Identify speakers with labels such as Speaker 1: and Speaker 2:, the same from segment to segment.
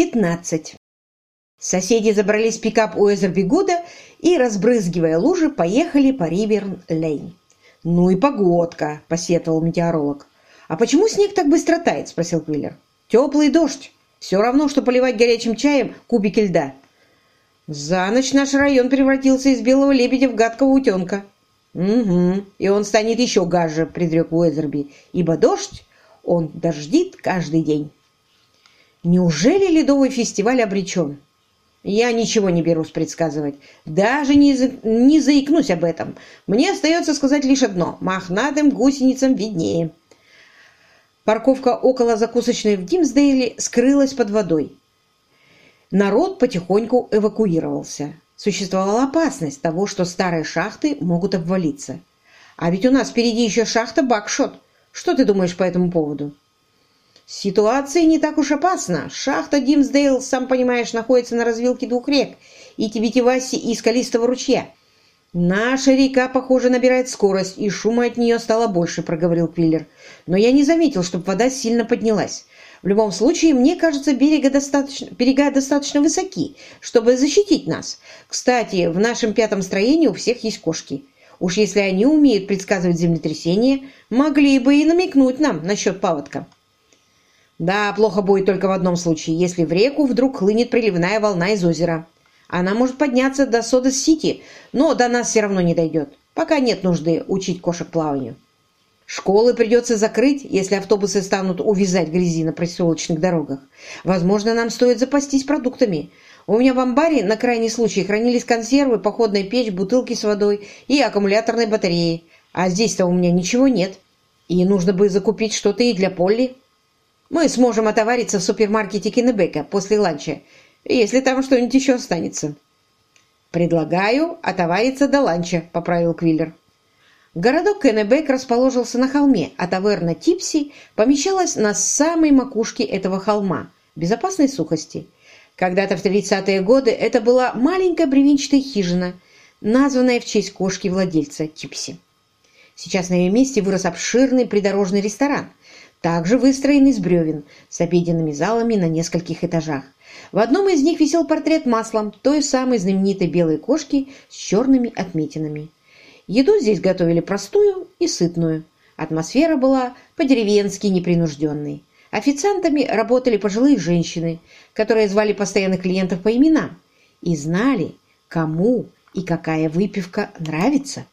Speaker 1: 15. Соседи забрались в пикап Уэзерби Гуда и, разбрызгивая лужи, поехали по Риверн-Лейн. «Ну и погодка!» – посетовал метеоролог. «А почему снег так быстро тает?» – спросил Квиллер. «Теплый дождь. Все равно, что поливать горячим чаем кубики льда». «За ночь наш район превратился из белого лебедя в гадкого утенка». «Угу, и он станет еще гаже», – предрек Уэзерби, «ибо дождь, он дождит каждый день». Неужели ледовый фестиваль обречен? Я ничего не берусь предсказывать. Даже не, за... не заикнусь об этом. Мне остается сказать лишь одно. Мохнатым гусеницам виднее. Парковка около закусочной в Димсдейле скрылась под водой. Народ потихоньку эвакуировался. Существовала опасность того, что старые шахты могут обвалиться. А ведь у нас впереди еще шахта Бакшот. Что ты думаешь по этому поводу? Ситуация не так уж опасна. Шахта Димсдейл, сам понимаешь, находится на развилке двух рек – и Тибетиваси, и Скалистого ручья. «Наша река, похоже, набирает скорость, и шума от нее стало больше», – проговорил Квиллер. «Но я не заметил, чтобы вода сильно поднялась. В любом случае, мне кажется, берега достаточно, берега достаточно высоки, чтобы защитить нас. Кстати, в нашем пятом строении у всех есть кошки. Уж если они умеют предсказывать землетрясения, могли бы и намекнуть нам насчет паводка». Да, плохо будет только в одном случае, если в реку вдруг хлынет приливная волна из озера. Она может подняться до Содос-Сити, но до нас все равно не дойдет. Пока нет нужды учить кошек плаванию. Школы придется закрыть, если автобусы станут увязать грязи на проселочных дорогах. Возможно, нам стоит запастись продуктами. У меня в амбаре на крайний случай хранились консервы, походная печь, бутылки с водой и аккумуляторные батареи. А здесь-то у меня ничего нет. И нужно бы закупить что-то и для Полли. Мы сможем отовариться в супермаркете Кинебека после ланча, если там что-нибудь еще останется. «Предлагаю отовариться до ланча», — поправил Квиллер. Городок Кеннебек расположился на холме, а таверна Типси помещалась на самой макушке этого холма, безопасной сухости. Когда-то в 30-е годы это была маленькая бревенчатая хижина, названная в честь кошки владельца Типси. Сейчас на ее месте вырос обширный придорожный ресторан – также выстроен из бревен, с обеденными залами на нескольких этажах. В одном из них висел портрет маслом той самой знаменитой белой кошки с черными отметинами. Еду здесь готовили простую и сытную. Атмосфера была по-деревенски непринужденной. Официантами работали пожилые женщины, которые звали постоянных клиентов по именам и знали, кому и какая выпивка нравится.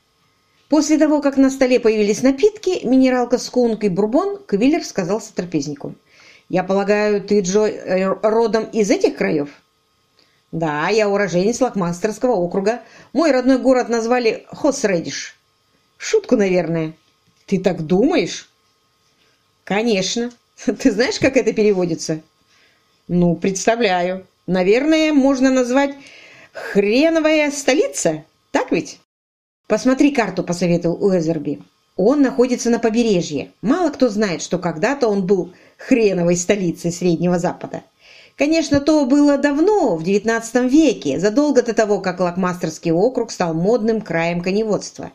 Speaker 1: После того, как на столе появились напитки, минералка скунг и бурбон, Квиллер сказал сотрапезнику. «Я полагаю, ты, Джо, э, родом из этих краев?» «Да, я уроженец Лакмастерского округа. Мой родной город назвали Хосредиш». «Шутку, наверное». «Ты так думаешь?» «Конечно. Ты знаешь, как это переводится?» «Ну, представляю. Наверное, можно назвать «хреновая столица». Так ведь?» «Посмотри карту», – посоветовал Уэзерби. «Он находится на побережье. Мало кто знает, что когда-то он был хреновой столицей Среднего Запада. Конечно, то было давно, в XIX веке, задолго до того, как Лакмастерский округ стал модным краем коневодства.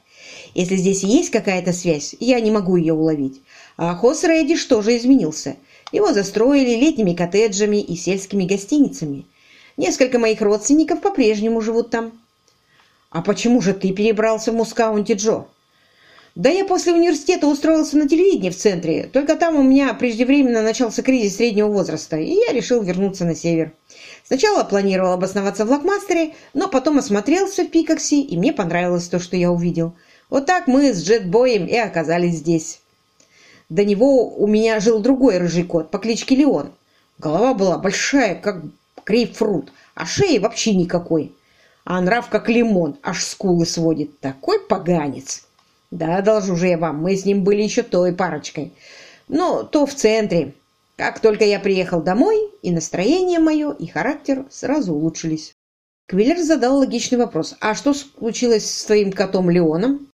Speaker 1: Если здесь есть какая-то связь, я не могу ее уловить. А Хос Рэдиш тоже изменился. Его застроили летними коттеджами и сельскими гостиницами. Несколько моих родственников по-прежнему живут там. «А почему же ты перебрался в Мускаунти, Джо?» «Да я после университета устроился на телевидении в центре, только там у меня преждевременно начался кризис среднего возраста, и я решил вернуться на север. Сначала планировал обосноваться в Лакмастере, но потом осмотрелся в Пикоксе, и мне понравилось то, что я увидел. Вот так мы с Джетбоем и оказались здесь. До него у меня жил другой рыжий кот по кличке Леон. Голова была большая, как грейпфрут, а шеи вообще никакой а нрав как лимон, аж скулы сводит. Такой поганец. Да, должу же я вам, мы с ним были еще той парочкой. Но то в центре. Как только я приехал домой, и настроение мое, и характер сразу улучшились. Квиллер задал логичный вопрос. «А что случилось с твоим котом Леоном?»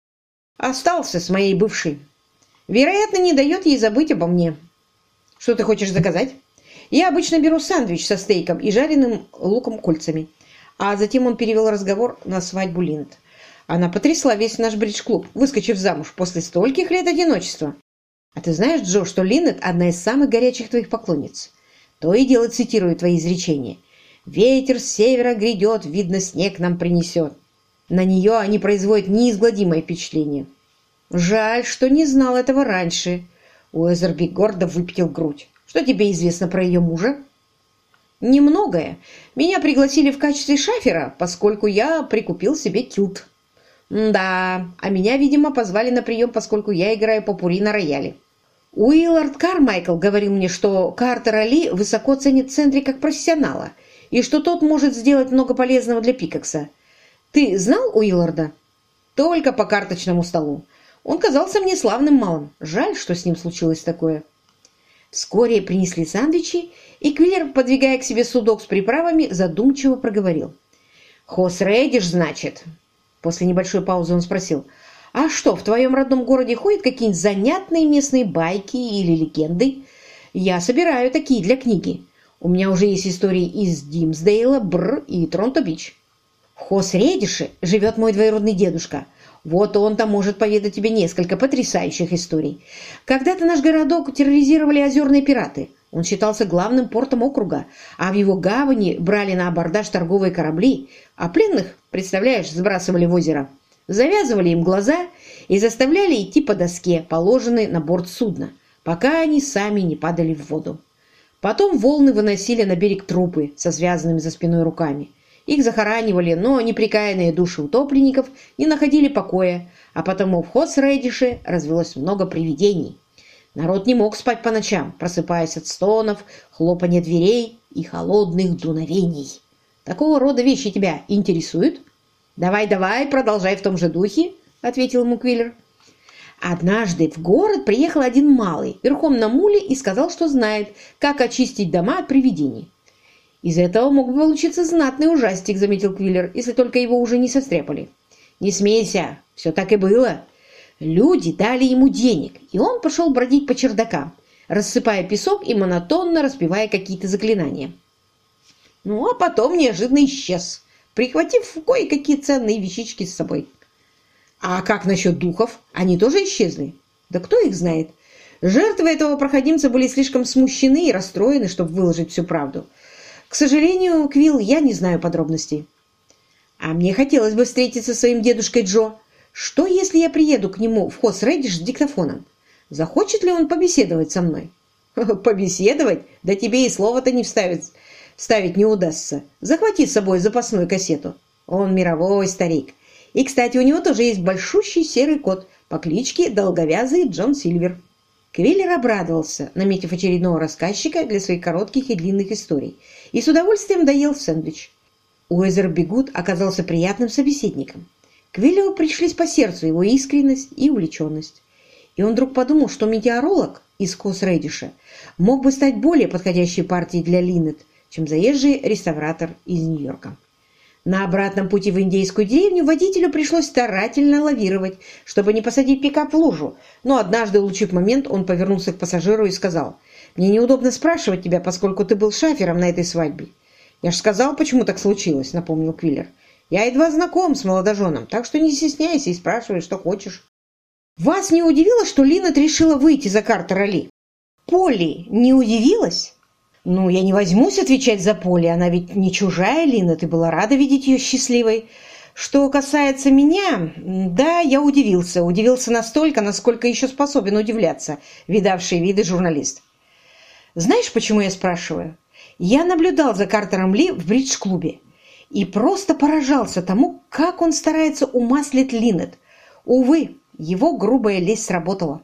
Speaker 1: «Остался с моей бывшей. Вероятно, не дает ей забыть обо мне. Что ты хочешь заказать?» «Я обычно беру сэндвич со стейком и жареным луком кольцами. А затем он перевел разговор на свадьбу Линд. Она потрясла весь наш бридж-клуб, выскочив замуж после стольких лет одиночества. А ты знаешь, Джо, что Линнет – одна из самых горячих твоих поклонниц? То и дело цитирую твои изречения. «Ветер с севера грядет, видно, снег нам принесет». На нее они производят неизгладимое впечатление. Жаль, что не знал этого раньше. Уэзерби гордо выпятил грудь. Что тебе известно про ее мужа? Немногое. Меня пригласили в качестве шафера, поскольку я прикупил себе килт. Да, а меня, видимо, позвали на прием, поскольку я играю попури на рояле. Уиллард Кармайкл говорил мне, что Картера Ли высоко ценит Центри как профессионала, и что тот может сделать много полезного для Пикакса. Ты знал Уилларда? Только по карточному столу. Он казался мне славным малым. Жаль, что с ним случилось такое. Вскоре принесли сандвичи, и Квиллер, подвигая к себе судок с приправами, задумчиво проговорил. «Хос Рэдиш, значит?» После небольшой паузы он спросил. «А что, в твоем родном городе ходят какие-нибудь занятные местные байки или легенды? Я собираю такие для книги. У меня уже есть истории из Димсдейла, Бр и Тронто-Бич». В Хосредише живет мой двоюродный дедушка. Вот он-то может поведать тебе несколько потрясающих историй. Когда-то наш городок терроризировали озерные пираты. Он считался главным портом округа, а в его гавани брали на абордаж торговые корабли, а пленных, представляешь, сбрасывали в озеро. Завязывали им глаза и заставляли идти по доске, положенной на борт судна, пока они сами не падали в воду. Потом волны выносили на берег трупы со связанными за спиной руками. Их захоранивали, но неприкаянные души утопленников не находили покоя, а потому в Хотсрейдише развелось много привидений. Народ не мог спать по ночам, просыпаясь от стонов, хлопания дверей и холодных дуновений. Такого рода вещи тебя интересуют? «Давай-давай, продолжай в том же духе», — ответил ему Квиллер. Однажды в город приехал один малый, верхом на муле, и сказал, что знает, как очистить дома от привидений. «Из этого мог бы получиться знатный ужастик», — заметил Квиллер, «если только его уже не состряпали». «Не смейся, все так и было. Люди дали ему денег, и он пошел бродить по чердакам, рассыпая песок и монотонно распевая какие-то заклинания. Ну, а потом неожиданно исчез, прихватив кое-какие ценные вещички с собой. А как насчет духов? Они тоже исчезли? Да кто их знает? Жертвы этого проходимца были слишком смущены и расстроены, чтобы выложить всю правду. К сожалению, Квилл, я не знаю подробностей. А мне хотелось бы встретиться со своим дедушкой Джо. Что, если я приеду к нему в Хосредиш с диктофоном? Захочет ли он побеседовать со мной? Побеседовать? Да тебе и слова-то не вставить, вставить не удастся. Захвати с собой запасную кассету. Он мировой старик. И, кстати, у него тоже есть большущий серый кот по кличке Долговязый Джон Сильвер. Квиллер обрадовался, наметив очередного рассказчика для своих коротких и длинных историй, и с удовольствием доел сэндвич. Уэзер Бегут оказался приятным собеседником. Квиллеру пришлись по сердцу его искренность и увлеченность. И он вдруг подумал, что метеоролог из Косрейдиша мог бы стать более подходящей партией для Линнет, чем заезжий реставратор из Нью-Йорка. На обратном пути в индейскую деревню водителю пришлось старательно лавировать, чтобы не посадить пикап в лужу, но однажды, улучив момент, он повернулся к пассажиру и сказал, «Мне неудобно спрашивать тебя, поскольку ты был шафером на этой свадьбе». «Я же сказал, почему так случилось», — напомнил Квиллер. «Я едва знаком с молодоженом, так что не стесняйся и спрашивай, что хочешь». «Вас не удивило, что Линнет решила выйти за Картера Ли?» «Полли не удивилась?» «Ну, я не возьмусь отвечать за Поле, она ведь не чужая, Лина, ты была рада видеть ее счастливой. Что касается меня, да, я удивился, удивился настолько, насколько еще способен удивляться видавший виды журналист. Знаешь, почему я спрашиваю? Я наблюдал за Картером Ли в бридж-клубе и просто поражался тому, как он старается умаслить Линнет. Увы, его грубая лесть сработала.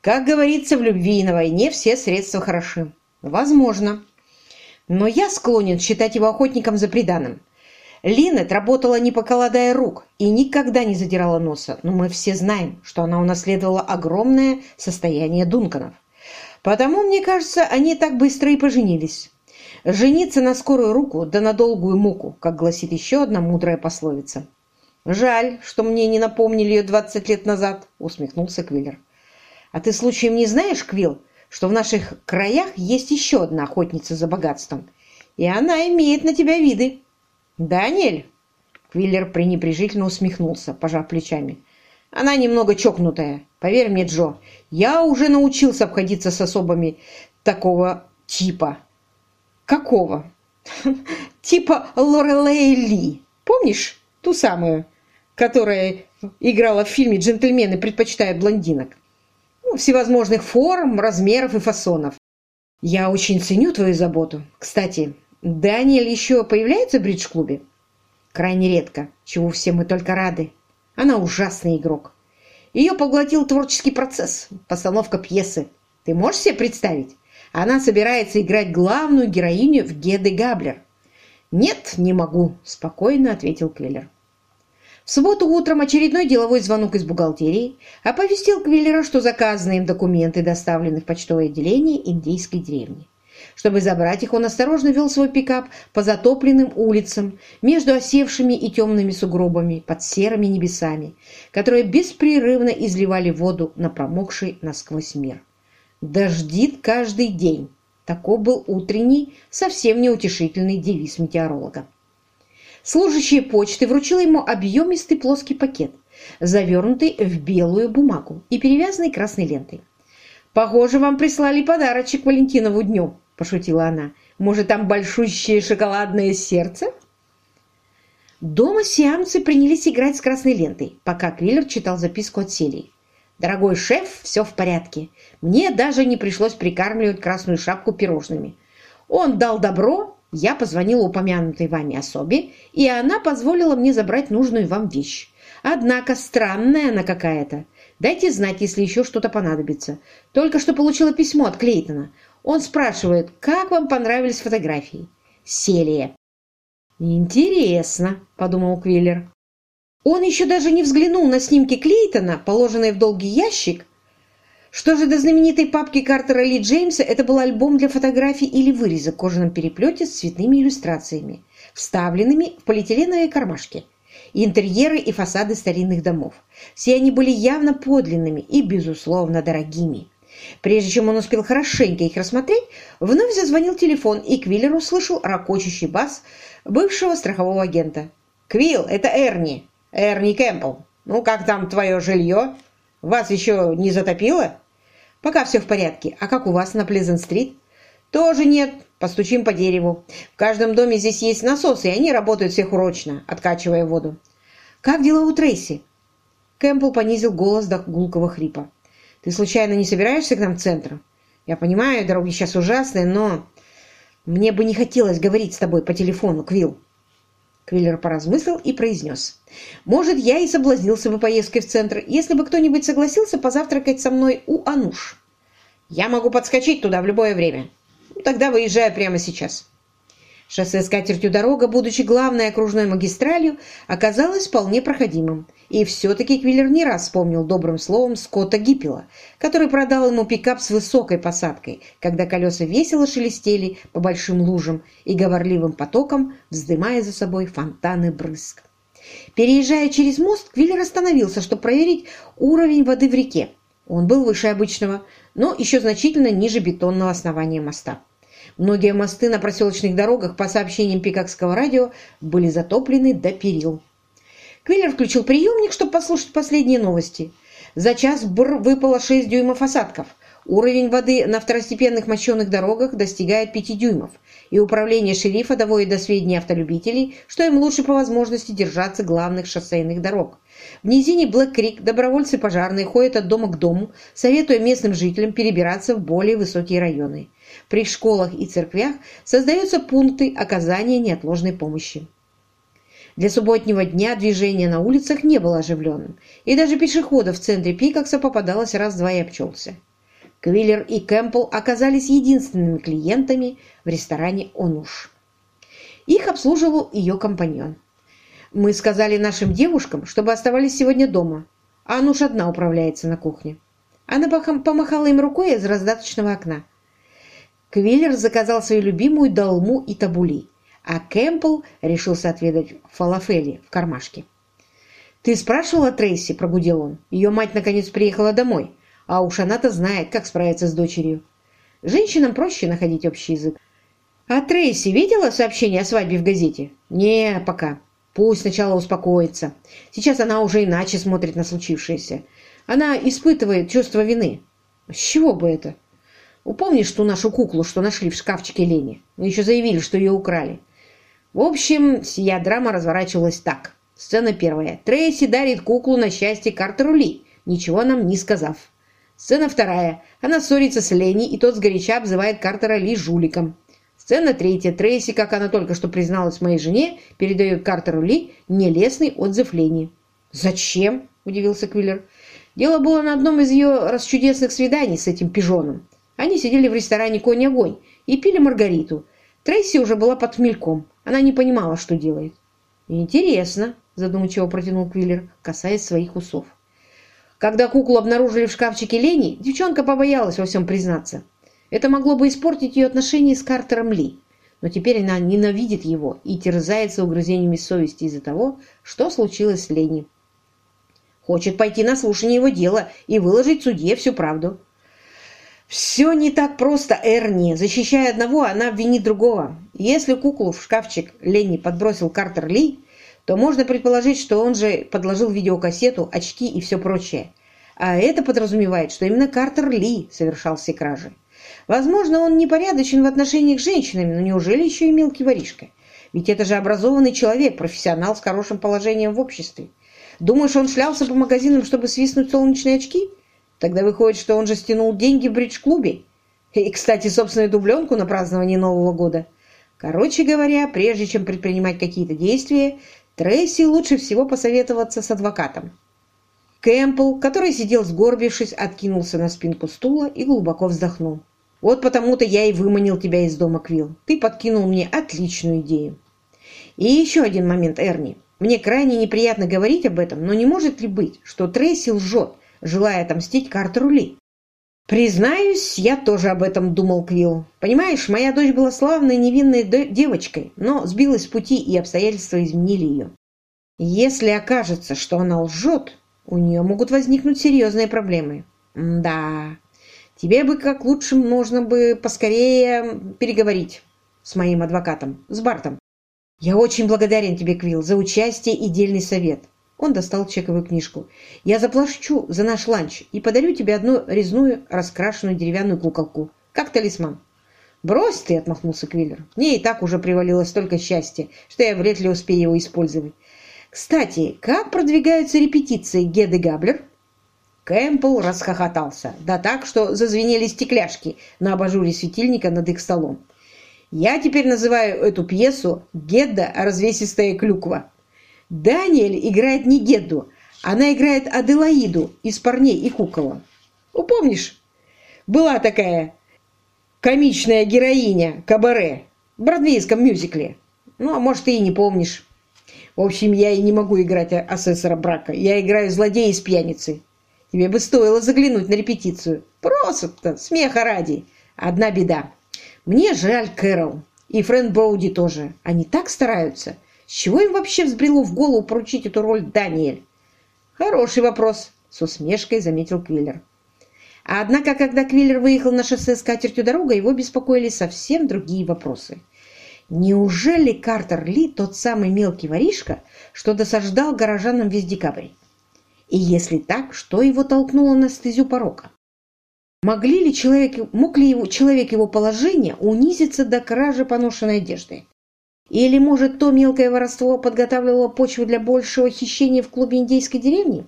Speaker 1: Как говорится, в любви и на войне все средства хороши. Возможно. Но я склонен считать его охотником за преданным. Линет работала не поколодая рук и никогда не задирала носа, но мы все знаем, что она унаследовала огромное состояние Дунканов. Потому, мне кажется, они так быстро и поженились. Жениться на скорую руку, да на долгую муку, как гласит еще одна мудрая пословица. «Жаль, что мне не напомнили ее двадцать лет назад», — усмехнулся Квиллер. «А ты случаем не знаешь, Квилл, что в наших краях есть еще одна охотница за богатством, и она имеет на тебя виды. «Даниэль?» Квиллер пренебрежительно усмехнулся, пожав плечами. «Она немного чокнутая. Поверь мне, Джо, я уже научился обходиться с особами такого типа. «Какого?» «Типа Лорелей Ли. Помнишь ту самую, которая играла в фильме «Джентльмены предпочитают блондинок»? Ну, всевозможных форм, размеров и фасонов. Я очень ценю твою заботу. Кстати, Даниэль еще появляется в бридж-клубе? Крайне редко, чего все мы только рады. Она ужасный игрок. Ее поглотил творческий процесс, постановка пьесы. Ты можешь себе представить? Она собирается играть главную героиню в Геде Габлер. «Нет, не могу», – спокойно ответил Квиллер. В субботу утром очередной деловой звонок из бухгалтерии оповестил Квиллера, что заказанные им документы доставлены в почтовое отделение индейской деревни. Чтобы забрать их, он осторожно вел свой пикап по затопленным улицам, между осевшими и темными сугробами, под серыми небесами, которые беспрерывно изливали воду на промокший насквозь мир. «Дождит каждый день». Таков был утренний, совсем неутешительный девиз метеоролога. Служащая почты вручила ему объемистый плоский пакет, завернутый в белую бумагу и перевязанный красной лентой. «Похоже, вам прислали подарочек Валентинову дню», – пошутила она. «Может, там большущее шоколадное сердце?» Дома сиамцы принялись играть с красной лентой, пока Квиллер читал записку от Селии. «Дорогой шеф, все в порядке. Мне даже не пришлось прикармливать красную шапку пирожными. Он дал добро, я позвонила упомянутой вами особе, и она позволила мне забрать нужную вам вещь. Однако странная она какая-то. Дайте знать, если еще что-то понадобится. Только что получила письмо от Клейтона. Он спрашивает, как вам понравились фотографии? Селия. «Интересно», — подумал Квиллер. Он еще даже не взглянул на снимки Клейтона, положенные в долгий ящик. Что же до знаменитой папки Картера Ли Джеймса, это был альбом для фотографий или вырезок в кожаном переплете с цветными иллюстрациями, вставленными в полиэтиленовые кармашки, интерьеры и фасады старинных домов. Все они были явно подлинными и, безусловно, дорогими. Прежде чем он успел хорошенько их рассмотреть, вновь зазвонил телефон, и Квиллер услышал ракочущий бас бывшего страхового агента. «Квилл, это Эрни!» Эрни Кэмпбелл, ну как там твое жилье? Вас еще не затопило? Пока все в порядке. А как у вас на Плезент-стрит? Тоже нет. Постучим по дереву. В каждом доме здесь есть насосы, и они работают сверхурочно, откачивая воду. Как дела у Трейси? Кэмпбелл понизил голос до гулкого хрипа. Ты случайно не собираешься к нам в центр? Я понимаю, дороги сейчас ужасные, но... Мне бы не хотелось говорить с тобой по телефону, Квилл. Квиллер поразмыслил и произнес. «Может, я и соблазнился бы поездкой в центр, если бы кто-нибудь согласился позавтракать со мной у Ануш. Я могу подскочить туда в любое время. Тогда выезжаю прямо сейчас». Шоссе с катертью дорога, будучи главной окружной магистралью, оказалось вполне проходимым. И все-таки Квиллер не раз вспомнил добрым словом Скотта Гиппела, который продал ему пикап с высокой посадкой, когда колеса весело шелестели по большим лужам и говорливым потоком, вздымая за собой фонтаны брызг. Переезжая через мост, Квиллер остановился, чтобы проверить уровень воды в реке. Он был выше обычного, но еще значительно ниже бетонного основания моста. Многие мосты на проселочных дорогах, по сообщениям Пикакского радио, были затоплены до перил. Квиллер включил приемник, чтобы послушать последние новости. За час Бр выпало 6 дюймов осадков. Уровень воды на второстепенных мощенных дорогах достигает 5 дюймов, и управление шерифа доводит до сведения автолюбителей, что им лучше по возможности держаться главных шоссейных дорог. В низине Блэк-Крик добровольцы пожарные ходят от дома к дому, советуя местным жителям перебираться в более высокие районы. При школах и церквях создаются пункты оказания неотложной помощи. Для субботнего дня движение на улицах не было оживленным, и даже пешеходов в центре Пикакса попадалось раз-два и обчелся. Квиллер и Кэмпбелл оказались единственными клиентами в ресторане «Онуш». Их обслуживал ее компаньон. «Мы сказали нашим девушкам, чтобы оставались сегодня дома, а Ануш одна управляется на кухне». Она помахала им рукой из раздаточного окна. Квиллер заказал свою любимую долму и табули, а Кэмпбелл решился отведать фалафели в кармашке. «Ты спрашивала Трейси?» – прогудел он. «Ее мать наконец приехала домой, а уж она-то знает, как справиться с дочерью. Женщинам проще находить общий язык». «А Трейси видела сообщение о свадьбе в газете?» «Не, пока. Пусть сначала успокоится. Сейчас она уже иначе смотрит на случившееся. Она испытывает чувство вины». «С чего бы это?» Упомнишь ту нашу куклу, что нашли в шкафчике Лени? Мы еще заявили, что ее украли. В общем, сия драма разворачивалась так. Сцена первая. Трейси дарит куклу на счастье Картеру Ли, ничего нам не сказав. Сцена вторая. Она ссорится с Лени, и тот сгоряча обзывает Картера Ли жуликом. Сцена третья. Трейси, как она только что призналась моей жене, передает Картеру Ли нелестный отзыв Лени. «Зачем?» – удивился Квиллер. Дело было на одном из ее расчудесных свиданий с этим пижоном. Они сидели в ресторане «Конь-огонь» и пили маргариту. Трейси уже была под хмельком. Она не понимала, что делает. «Интересно», – задумчиво протянул Квиллер, касаясь своих усов. Когда куклу обнаружили в шкафчике Лени, девчонка побоялась во всем признаться. Это могло бы испортить ее отношения с Картером Ли. Но теперь она ненавидит его и терзается угрызениями совести из-за того, что случилось с Лени. Хочет пойти на слушание его дела и выложить судье всю правду. Все не так просто, Эрни. Защищая одного, она обвинит другого. Если куклу в шкафчик Ленни подбросил Картер Ли, то можно предположить, что он же подложил видеокассету, очки и все прочее. А это подразумевает, что именно Картер Ли совершал все кражи. Возможно, он непорядочен в отношениях с женщинами, но неужели еще и мелкий воришка? Ведь это же образованный человек, профессионал с хорошим положением в обществе. Думаешь, он шлялся по магазинам, чтобы свистнуть солнечные очки? Тогда выходит, что он же стянул деньги в бридж-клубе. И, кстати, собственную дубленку на празднование Нового года. Короче говоря, прежде чем предпринимать какие-то действия, Трейси лучше всего посоветоваться с адвокатом. Кэмпбелл, который сидел сгорбившись, откинулся на спинку стула и глубоко вздохнул. «Вот потому-то я и выманил тебя из дома, Квилл. Ты подкинул мне отличную идею». И еще один момент, Эрни. Мне крайне неприятно говорить об этом, но не может ли быть, что Трейси лжет, желая отомстить Картеру Ли? «Признаюсь, я тоже об этом думал, Квилл. Понимаешь, моя дочь была славной невинной девочкой, но сбилась с пути, и обстоятельства изменили ее. Если окажется, что она лжет, у нее могут возникнуть серьезные проблемы. да, тебе бы как лучше можно бы поскорее переговорить с моим адвокатом, с Бартом. Я очень благодарен тебе, Квилл, за участие и дельный совет. Он достал чековую книжку. «Я заплачу за наш ланч и подарю тебе одну резную раскрашенную деревянную куколку, как талисман». «Брось ты!» — отмахнулся Квиллер. «Мне и так уже привалилось столько счастья, что я вряд ли успею его использовать. Кстати, как продвигаются репетиции Гедды Габлер?» Кэмпбелл расхохотался, да так, что зазвенели стекляшки на абажуре светильника над их столом. «Я теперь называю эту пьесу «Гедда развесистая клюква». Даниэль играет не Гедду, она играет Аделаиду из «Парней и кукола». Упомнишь? Была такая комичная героиня Кабаре в бродвейском мюзикле. Ну, а может, ты и не помнишь. В общем, я и не могу играть асессора брака. Я играю злодея из пьяницы. Тебе бы стоило заглянуть на репетицию. Просто смеха ради. Одна беда. Мне жаль Кэрол. И Фрэнд Броуди тоже. Они так стараются. Чего им вообще взбрело в голову поручить эту роль Даниэль? Хороший вопрос, с усмешкой заметил Квиллер. Однако, когда Квиллер выехал на шоссе с катертью дорога, его беспокоили совсем другие вопросы. Неужели Картер Ли тот самый мелкий воришка, что досаждал горожанам весь декабрь? И если так, что его толкнуло на стезю порока? Могли ли человек, мог ли его, человек его положения унизиться до кражи поношенной одежды? Или, может, то мелкое воровство подготавливало почву для большего хищения в клубе индейской деревни?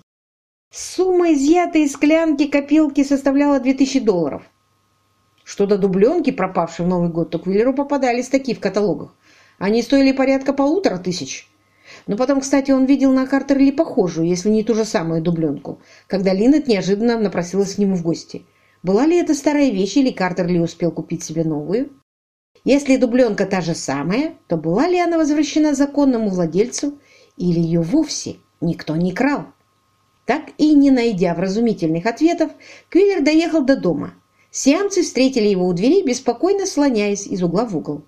Speaker 1: Сумма, изъятая из склянки копилки, составляла 2000 долларов. Что до дубленки, пропавшей в Новый год, то Квиллеру попадались такие в каталогах. Они стоили порядка полутора тысяч. Но потом, кстати, он видел на Картерле похожую, если не ту же самую дубленку, когда Линнет неожиданно напросилась к нему в гости. Была ли это старая вещь, или Картерли успел купить себе новую? Если дубленка та же самая, то была ли она возвращена законному владельцу или ее вовсе никто не крал? Так и не найдя вразумительных ответов, Квиллер доехал до дома. Сиамцы встретили его у двери, беспокойно слоняясь из угла в угол.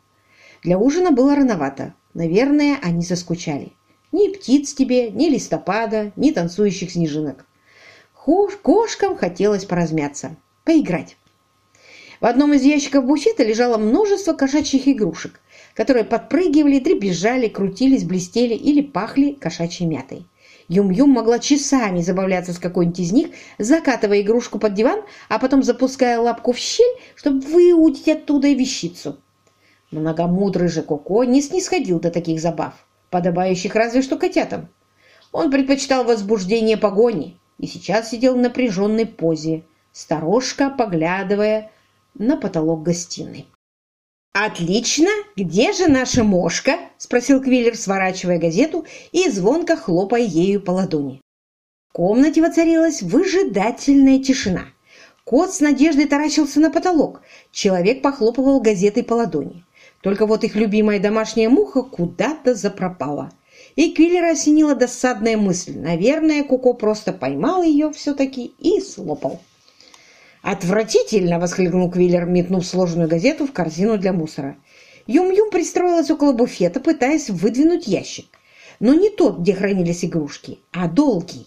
Speaker 1: Для ужина было рановато. Наверное, они соскучали. Ни птиц тебе, ни листопада, ни танцующих снежинок. Кошкам хотелось поразмяться, поиграть. В одном из ящиков буфета лежало множество кошачьих игрушек, которые подпрыгивали, дребезжали, крутились, блестели или пахли кошачьей мятой. Юм-Юм могла часами забавляться с какой-нибудь из них, закатывая игрушку под диван, а потом запуская лапку в щель, чтобы выудить оттуда вещицу. Многомудрый же Коко не снисходил до таких забав, подобающих разве что котятам. Он предпочитал возбуждение погони и сейчас сидел в напряженной позе, сторожка поглядывая на потолок гостиной. «Отлично! Где же наша мошка?» – спросил Квиллер, сворачивая газету и звонко хлопая ею по ладони. В комнате воцарилась выжидательная тишина. Кот с надеждой таращился на потолок. Человек похлопывал газетой по ладони. Только вот их любимая домашняя муха куда-то запропала. И Квиллера осенила досадная мысль. Наверное, Куко просто поймал ее все-таки и слопал. «Отвратительно!» – воскликнул Квиллер, метнув сложенную газету в корзину для мусора. Юм-Юм пристроилась около буфета, пытаясь выдвинуть ящик. Но не тот, где хранились игрушки, а долгий.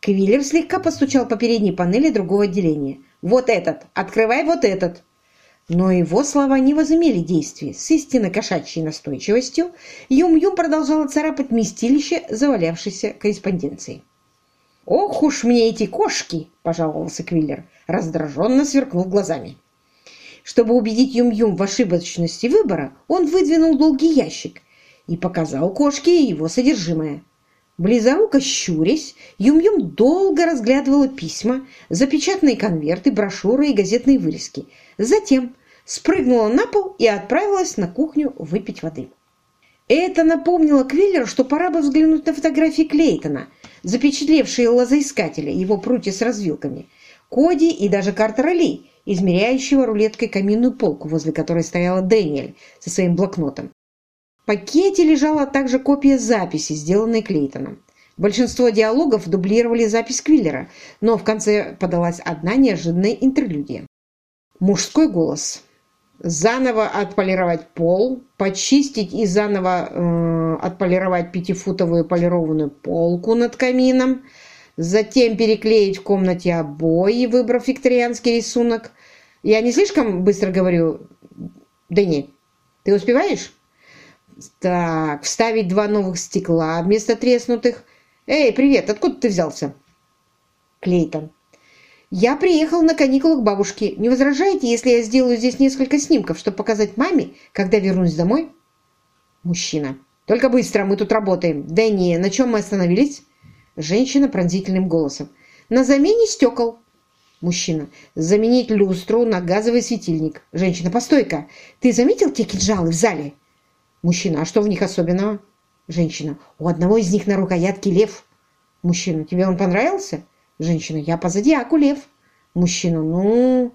Speaker 1: Квиллер слегка постучал по передней панели другого отделения. «Вот этот! Открывай вот этот!» Но его слова не возымели действия. С истинно кошачьей настойчивостью Юм-Юм продолжала царапать местилище завалявшейся корреспонденции. «Ох уж мне эти кошки!» – пожаловался Квиллер, раздраженно сверкнув глазами. Чтобы убедить Юм-Юм в ошибочности выбора, он выдвинул долгий ящик и показал кошке его содержимое. Близоруко щурясь, Юм-Юм долго разглядывала письма, запечатанные конверты, брошюры и газетные вырезки. Затем спрыгнула на пол и отправилась на кухню выпить воды. Это напомнило Квиллеру, что пора бы взглянуть на фотографии Клейтона, запечатлевшие лозоискателя, его прутья с развилками, Коди и даже Картера Ли, измеряющего рулеткой каминную полку, возле которой стояла Дэниэль со своим блокнотом. В пакете лежала также копия записи, сделанной Клейтоном. Большинство диалогов дублировали запись Квиллера, но в конце подалась одна неожиданная интерлюдия. Мужской голос заново отполировать пол, почистить и заново э, отполировать пятифутовую полированную полку над камином, затем переклеить в комнате обои, выбрав викторианский рисунок. Я не слишком быстро говорю, Дэнни, ты успеваешь? Так, вставить два новых стекла вместо треснутых. Эй, привет, откуда ты взялся? Клейтон. «Я приехал на каникулы к бабушке. Не возражаете, если я сделаю здесь несколько снимков, чтобы показать маме, когда вернусь домой?» Мужчина. «Только быстро, мы тут работаем. Дэнни, на чем мы остановились?» Женщина пронзительным голосом. «На замене стекол». Мужчина. «Заменить люстру на газовый светильник». Женщина. «Постой-ка, ты заметил те кинжалы в зале?» Мужчина. «А что в них особенного?» Женщина. «У одного из них на рукоятке лев». Мужчина. «Тебе он понравился?» Женщина, я по зодиаку лев. Мужчина, ну...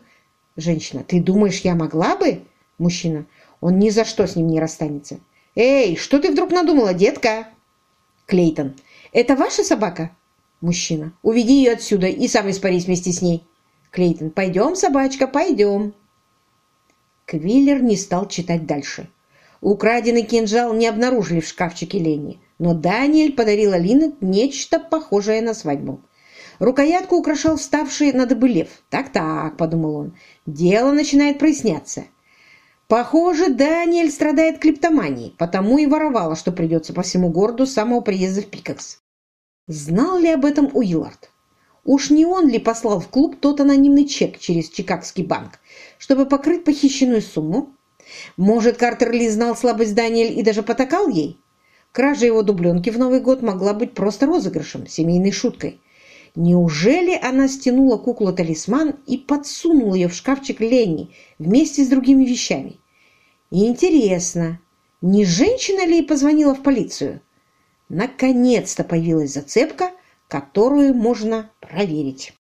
Speaker 1: Женщина, ты думаешь, я могла бы? Мужчина, он ни за что с ним не расстанется. Эй, что ты вдруг надумала, детка? Клейтон, это ваша собака? Мужчина, уведи ее отсюда и сам испарись вместе с ней. Клейтон, пойдем, собачка, пойдем. Квиллер не стал читать дальше. Украденный кинжал не обнаружили в шкафчике Ленни, но Даниэль подарила Лине нечто похожее на свадьбу. Рукоятку украшал вставший на дыбы лев. «Так-так», — подумал он, — «дело начинает проясняться». Похоже, Даниэль страдает клептоманией, потому и воровала, что придется по всему городу с самого приезда в Пикакс. Знал ли об этом Уиллард? Уж не он ли послал в клуб тот анонимный чек через Чикагский банк, чтобы покрыть похищенную сумму? Может, Картер Ли знал слабость Даниэль и даже потакал ей? Кража его дубленки в Новый год могла быть просто розыгрышем, семейной шуткой. Неужели она стянула куклу-талисман и подсунула ее в шкафчик Ленни вместе с другими вещами? Интересно, не женщина ли позвонила в полицию? Наконец-то появилась зацепка, которую можно проверить.